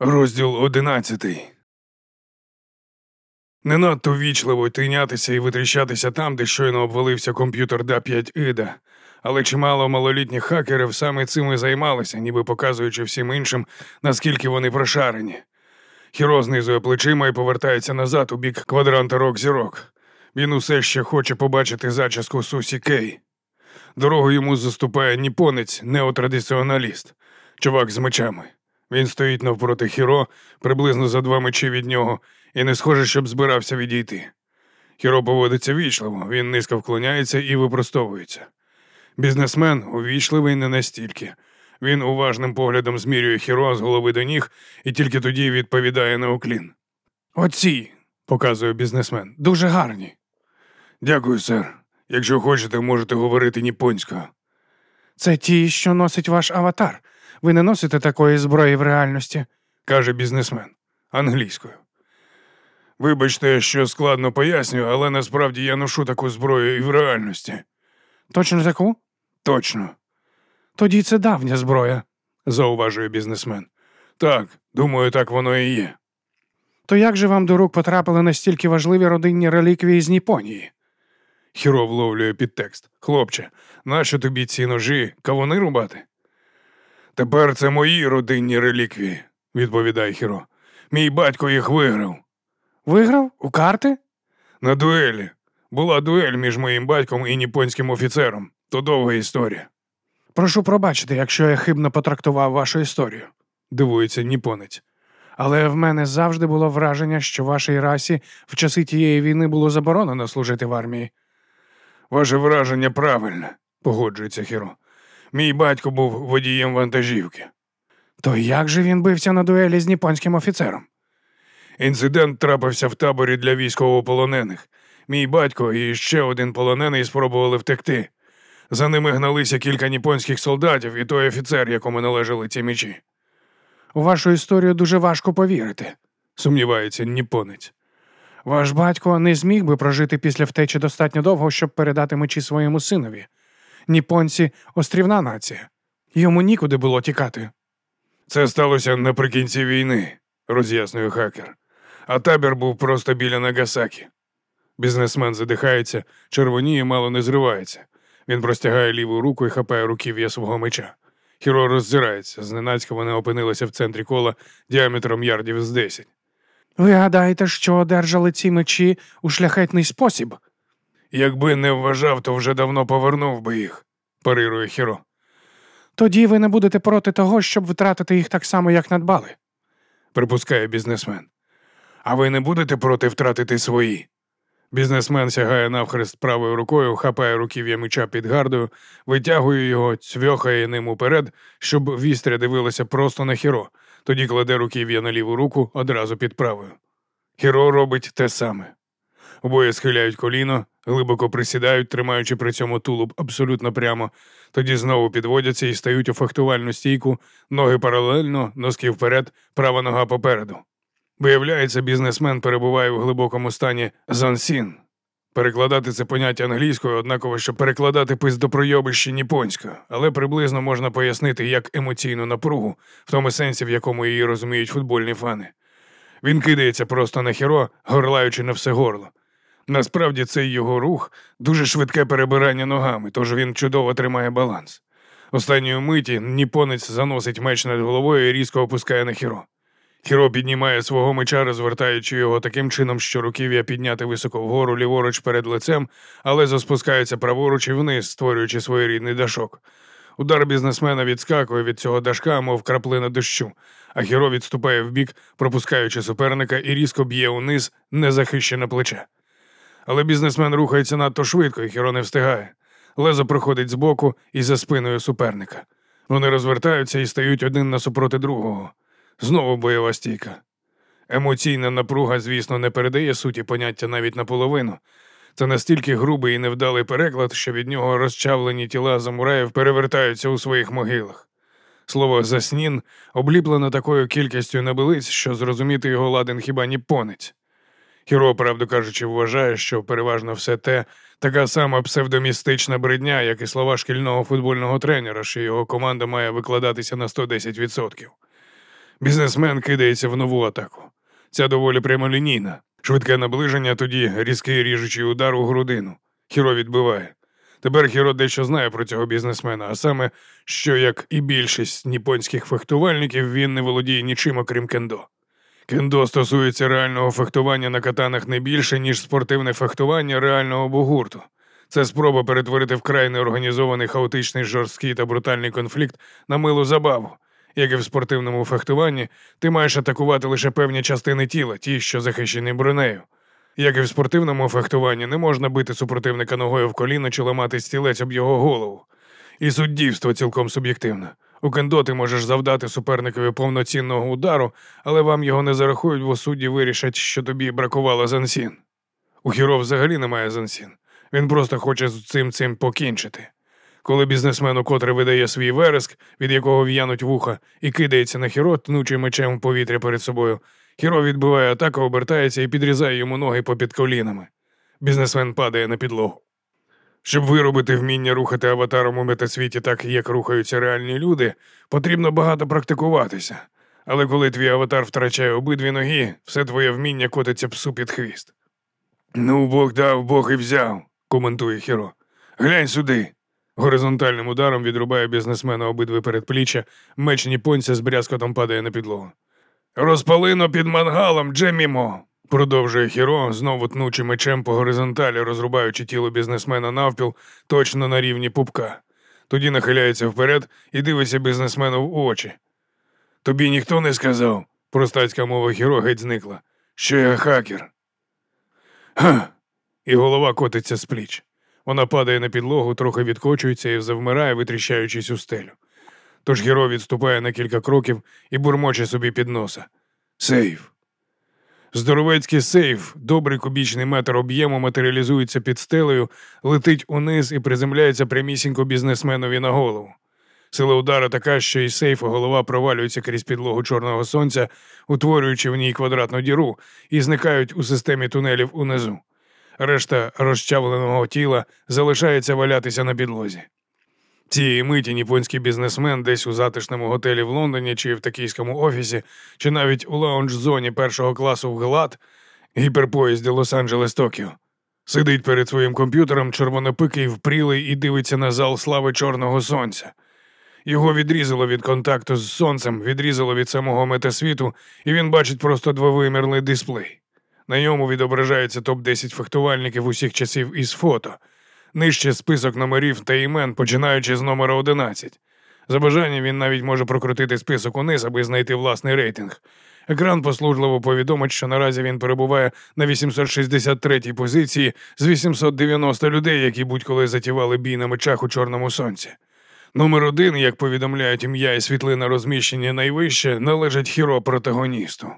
Розділ одинадцятий. Не надто ввічливо тинятися і витріщатися там, де щойно обвалився комп'ютер да 5 іда, але чимало малолітніх хакерів саме цим і займалися, ніби показуючи всім іншим, наскільки вони прошарені. Хіро знизує плечима і повертається назад у бік квадранта рок зірок. Він усе ще хоче побачити зачіску Сусі Кей. Дорогу йому заступає ніпонець, неотрадиціоналіст, чувак з мечами. Він стоїть навпроти Хіро, приблизно за два мечі від нього, і не схоже, щоб збирався відійти. Хіро поводиться вічливо, він низько вклоняється і випростовується. Бізнесмен увічливий не настільки. Він уважним поглядом змірює Хіро з голови до ніг і тільки тоді відповідає на уклін. Оці, показує бізнесмен, дуже гарні. Дякую, сер. Якщо хочете, можете говорити ніпонською. Це ті, що носить ваш аватар. Ви не носите такої зброї в реальності. каже бізнесмен англійською. Вибачте, що складно пояснюю, але насправді я ношу таку зброю і в реальності. Точно таку? Точно, Тоді це давня зброя. зауважує бізнесмен. Так, думаю, так воно і є. То як же вам до рук потрапили настільки важливі родинні реліквії з Ніпонії? Хіро вловлює підтекст. Хлопче, нащо тобі ці ножі, кавуни рубати? Тепер це мої родинні реліквії, відповідає Хіро. Мій батько їх виграв. Виграв? У карти? На дуелі. Була дуель між моїм батьком і ніпонським офіцером. То довга історія. Прошу пробачити, якщо я хибно потрактував вашу історію. Дивується ніпонець. Але в мене завжди було враження, що вашій расі в часи тієї війни було заборонено служити в армії. Ваше враження правильне, погоджується Хіро. Мій батько був водієм вантажівки. То як же він бився на дуелі з ніпонським офіцером? Інцидент трапився в таборі для військовополонених. Мій батько і ще один полонений спробували втекти. За ними гналися кілька ніпонських солдатів і той офіцер, якому належали ці мечі. У вашу історію дуже важко повірити. Сумнівається ніпонець. Ваш батько не зміг би прожити після втечі достатньо довго, щоб передати мечі своєму синові. Ніпонці острівна нація. Йому нікуди було тікати. Це сталося наприкінці війни, роз'яснює хакер. А табір був просто біля Нагасакі. Бізнесмен задихається, червоніє, мало не зривається. Він простягає ліву руку і хапає руків'я свого меча. Хіро роззирається, зненацька вони опинилися в центрі кола діаметром ярдів з десять. Ви гадаєте, що одержали ці мечі у шляхетний спосіб? Якби не вважав, то вже давно повернув би їх, парирує Хіро. Тоді ви не будете проти того, щоб втратити їх так само, як надбали. припускає бізнесмен. А ви не будете проти втратити свої? Бізнесмен сягає навхрест правою рукою, хапає руків'я меча під гардою, витягує його, цвьохає ним уперед, щоб вістря дивилася просто на хіро, тоді кладе руків'я на ліву руку одразу під правою. Хіро робить те саме. Обоє схиляють коліно, глибоко присідають, тримаючи при цьому тулуб абсолютно прямо, тоді знову підводяться і стають у фехтувальну стійку, ноги паралельно, носки вперед, права нога попереду. Виявляється, бізнесмен перебуває в глибокому стані зансін. Перекладати це поняття англійською, однаково, що перекладати пиздопройобище ніпонською, але приблизно можна пояснити як емоційну напругу, в тому сенсі, в якому її розуміють футбольні фани. Він кидається просто на хіро, горлаючи на все горло. Насправді цей його рух дуже швидке перебирання ногами, тож він чудово тримає баланс. Останньої миті ніпонець заносить меч над головою і різко опускає на хіро. Хіро піднімає свого меча, розвертаючи його таким чином, що руків'я підняти високо вгору ліворуч перед лицем, але заспускається праворуч і вниз, створюючи своєрідний дашок. Удар бізнесмена відскакує від цього дашка, мов краплина дощу, а хіро відступає вбік, пропускаючи суперника і різко б'є униз незахищене плече. Але бізнесмен рухається надто швидко, і хіро не встигає. Лезо проходить збоку і за спиною суперника. Вони розвертаються і стають один насупроти другого. Знову бойова стійка. Емоційна напруга, звісно, не передає суті поняття навіть наполовину. Це настільки грубий і невдалий переклад, що від нього розчавлені тіла замураїв перевертаються у своїх могилах. Слово заснін обліплено такою кількістю небилиць, що зрозуміти його ладен хіба ніпонець. Хіро, правду кажучи, вважає, що переважно все те така сама псевдомістична бридня, як і слова шкільного футбольного тренера, що його команда має викладатися на 110%. Бізнесмен кидається в нову атаку. Ця доволі прямолінійна. Швидке наближення, тоді різкий ріжучий удар у грудину. Хіро відбиває. Тепер Хіро дещо знає про цього бізнесмена, а саме, що, як і більшість ніпонських фехтувальників, він не володіє нічим, окрім кендо. Кендо стосується реального фехтування на катанах не більше, ніж спортивне фехтування реального бугурту. Це спроба перетворити вкрай неорганізований хаотичний жорсткий та брутальний конфлікт на милу забаву. Як і в спортивному фехтуванні, ти маєш атакувати лише певні частини тіла, ті, що захищені бронею. Як і в спортивному фехтуванні, не можна бити супротивника ногою в коліно чи ламати стілець об його голову. І суддівство цілком суб'єктивне. У кендо ти можеш завдати суперникові повноцінного удару, але вам його не зарахують, бо судді вирішать, що тобі бракувало зансін. У хіро взагалі немає зансін. Він просто хоче з цим цим покінчити. Коли бізнесмен укотре видає свій вереск, від якого в'януть вуха, і кидається на хіро, тнучи мечем в повітря перед собою, хіро відбиває атаку, обертається і підрізає йому ноги попід колінами. Бізнесмен падає на підлогу. Щоб виробити вміння рухати аватаром у метасвіті так, як рухаються реальні люди, потрібно багато практикуватися. Але коли твій аватар втрачає обидві ноги, все твоє вміння котиться псу під хвіст. Ну, Бог дав, Бог і взяв, коментує Хіро. Глянь сюди. Горизонтальним ударом відрубає бізнесмена обидві передпліччя, меч ніпонця з брязкотом падає на підлогу. Розпалино під мангалом, Джемімо, продовжує Хіро, знову тнучи мечем по горизонталі, розрубаючи тіло бізнесмена навпіл точно на рівні пупка. Тоді нахиляється вперед і дивиться бізнесмену в очі. Тобі ніхто не сказав, простацька мова Хіро геть зникла, що я хакер. Ха. І голова котиться з пліч. Вона падає на підлогу, трохи відкочується і завмирає, витріщаючись у стелю. Тож Гіро відступає на кілька кроків і бурмоче собі під носа. Сейф. Здоровецький сейф, добрий кубічний метр об'єму, матеріалізується під стелею, летить униз і приземляється прямісінько бізнесменові на голову. Сила удара така, що із сейфа голова провалюється крізь підлогу чорного сонця, утворюючи в ній квадратну діру, і зникають у системі тунелів унизу. Решта розчавленого тіла залишається валятися на підлозі. Цієї миті ніпонський бізнесмен десь у затишному готелі в Лондоні чи в токійському офісі, чи навіть у лаунж-зоні першого класу в Галат, гіперпоїзді Лос-Анджелес Токіо. Сидить перед своїм комп'ютером червонопикий впрілий і дивиться на зал слави Чорного Сонця. Його відрізало від контакту з сонцем, відрізало від самого метасвіту, і він бачить просто двовимірний дисплей. На ньому відображається топ-10 фехтувальників усіх часів із фото. Нижче список номерів та імен, починаючи з номера 11. За бажанням він навіть може прокрутити список униз, аби знайти власний рейтинг. Екран послужливо повідомить, що наразі він перебуває на 863-й позиції з 890 людей, які будь-коли затівали бій на мечах у Чорному Сонці. Номер один, як повідомляють ім'я і світлина розміщення найвище, належить хіро протагоністу.